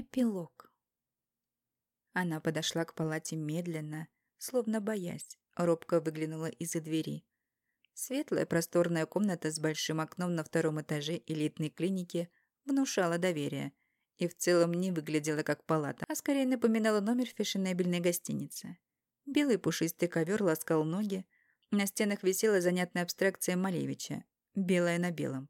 Эпилог. Она подошла к палате медленно, словно боясь, робко выглянула из-за двери. Светлая просторная комната с большим окном на втором этаже элитной клиники внушала доверие и в целом не выглядела как палата, а скорее напоминала номер фешенебельной гостиницы. Белый пушистый ковер ласкал ноги, на стенах висела занятная абстракция Малевича, белая на белом.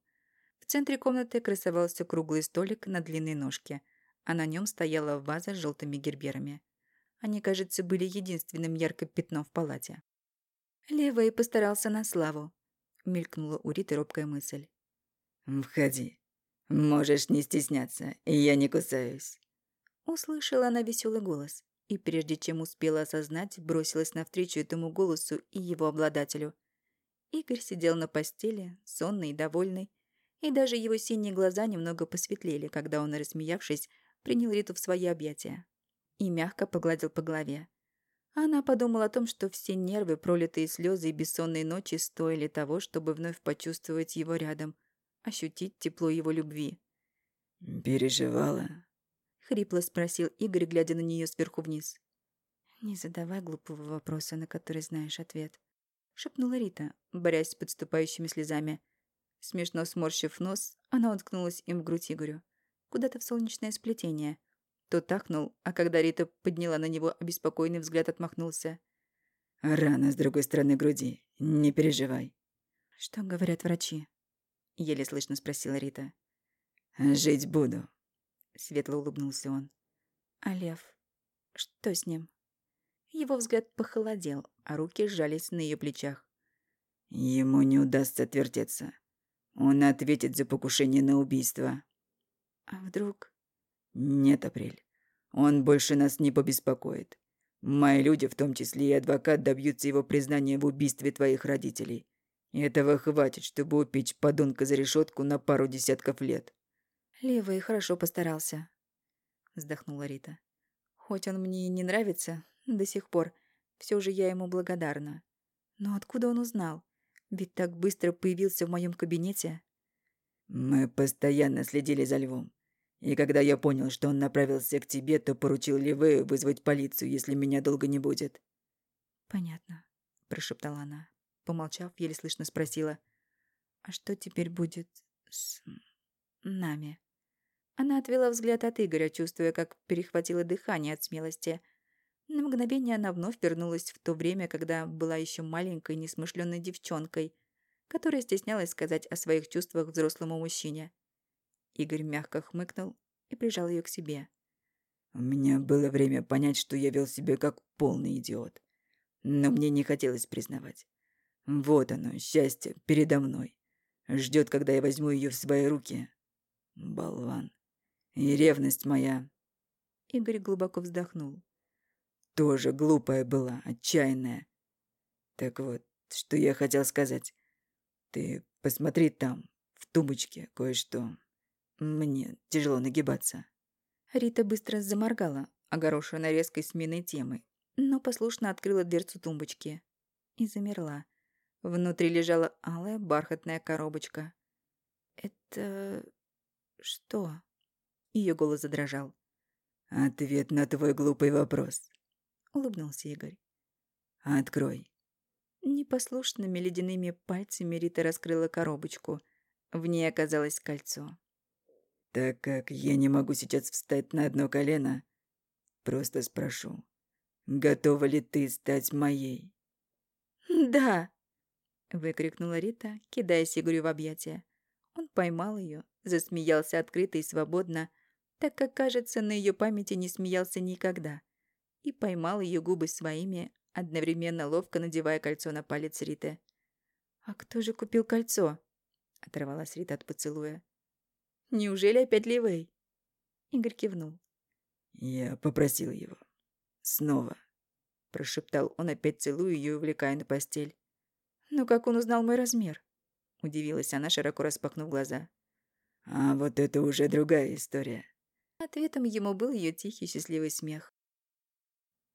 В центре комнаты красовался круглый столик на длинной ножке – а на нем стояла ваза с желтыми герберами. Они, кажется, были единственным ярким пятном в палате. Левый постарался на славу. Мелькнула у Риты робкая мысль. «Входи. Можешь не стесняться, я не кусаюсь». Услышала она веселый голос, и прежде чем успела осознать, бросилась навстречу этому голосу и его обладателю. Игорь сидел на постели, сонный и довольный, и даже его синие глаза немного посветлели, когда он, рассмеявшись, принял Риту в свои объятия и мягко погладил по голове. Она подумала о том, что все нервы, пролитые слезы и бессонные ночи стоили того, чтобы вновь почувствовать его рядом, ощутить тепло его любви. «Переживала?» — хрипло спросил Игорь, глядя на нее сверху вниз. «Не задавай глупого вопроса, на который знаешь ответ», — шепнула Рита, борясь с подступающими слезами. Смешно сморщив нос, она уткнулась им в грудь Игорю куда-то в солнечное сплетение. Тот ахнул, а когда Рита подняла на него обеспокоенный взгляд, отмахнулся. «Рана с другой стороны груди. Не переживай». «Что говорят врачи?» — еле слышно спросила Рита. «Жить буду», — светло улыбнулся он. «А Лев? Что с ним?» Его взгляд похолодел, а руки сжались на ее плечах. «Ему не удастся отвертеться. Он ответит за покушение на убийство». А вдруг... Нет, Апрель. Он больше нас не побеспокоит. Мои люди, в том числе и адвокат, добьются его признания в убийстве твоих родителей. Этого хватит, чтобы упечь подонка за решетку на пару десятков лет. Левый хорошо постарался, вздохнула Рита. Хоть он мне и не нравится до сих пор, все же я ему благодарна. Но откуда он узнал? Ведь так быстро появился в моем кабинете. Мы постоянно следили за львом. И когда я понял, что он направился к тебе, то поручил Ливею вызвать полицию, если меня долго не будет». «Понятно», — прошептала она. Помолчав, еле слышно спросила. «А что теперь будет с... нами?» Она отвела взгляд от Игоря, чувствуя, как перехватило дыхание от смелости. На мгновение она вновь вернулась в то время, когда была еще маленькой, несмышленной девчонкой, которая стеснялась сказать о своих чувствах взрослому мужчине. Игорь мягко хмыкнул и прижал ее к себе. «У меня было время понять, что я вел себя как полный идиот. Но мне не хотелось признавать. Вот оно, счастье, передо мной. Ждет, когда я возьму ее в свои руки. Болван. И ревность моя...» Игорь глубоко вздохнул. «Тоже глупая была, отчаянная. Так вот, что я хотел сказать. Ты посмотри там, в тумбочке, кое-что. Мне тяжело нагибаться. Рита быстро заморгала, огорошенная резкой сменой темы, но послушно открыла дверцу тумбочки и замерла. Внутри лежала алая бархатная коробочка. «Это... что?» Ее голос задрожал. «Ответ на твой глупый вопрос», — улыбнулся Игорь. «Открой». Непослушными ледяными пальцами Рита раскрыла коробочку. В ней оказалось кольцо. Так как я не могу сейчас встать на одно колено, просто спрошу, готова ли ты стать моей? «Да!» — выкрикнула Рита, кидаясь Игорю в объятия. Он поймал ее, засмеялся открыто и свободно, так как, кажется, на ее памяти не смеялся никогда, и поймал ее губы своими, одновременно ловко надевая кольцо на палец Риты. «А кто же купил кольцо?» — оторвалась Рита от поцелуя. Неужели опять Ливей?» Игорь кивнул. «Я попросил его. Снова», — прошептал он, опять целуя ее и увлекая на постель. «Ну как он узнал мой размер?» — удивилась она, широко распахнув глаза. «А вот это уже другая история». Ответом ему был ее тихий счастливый смех.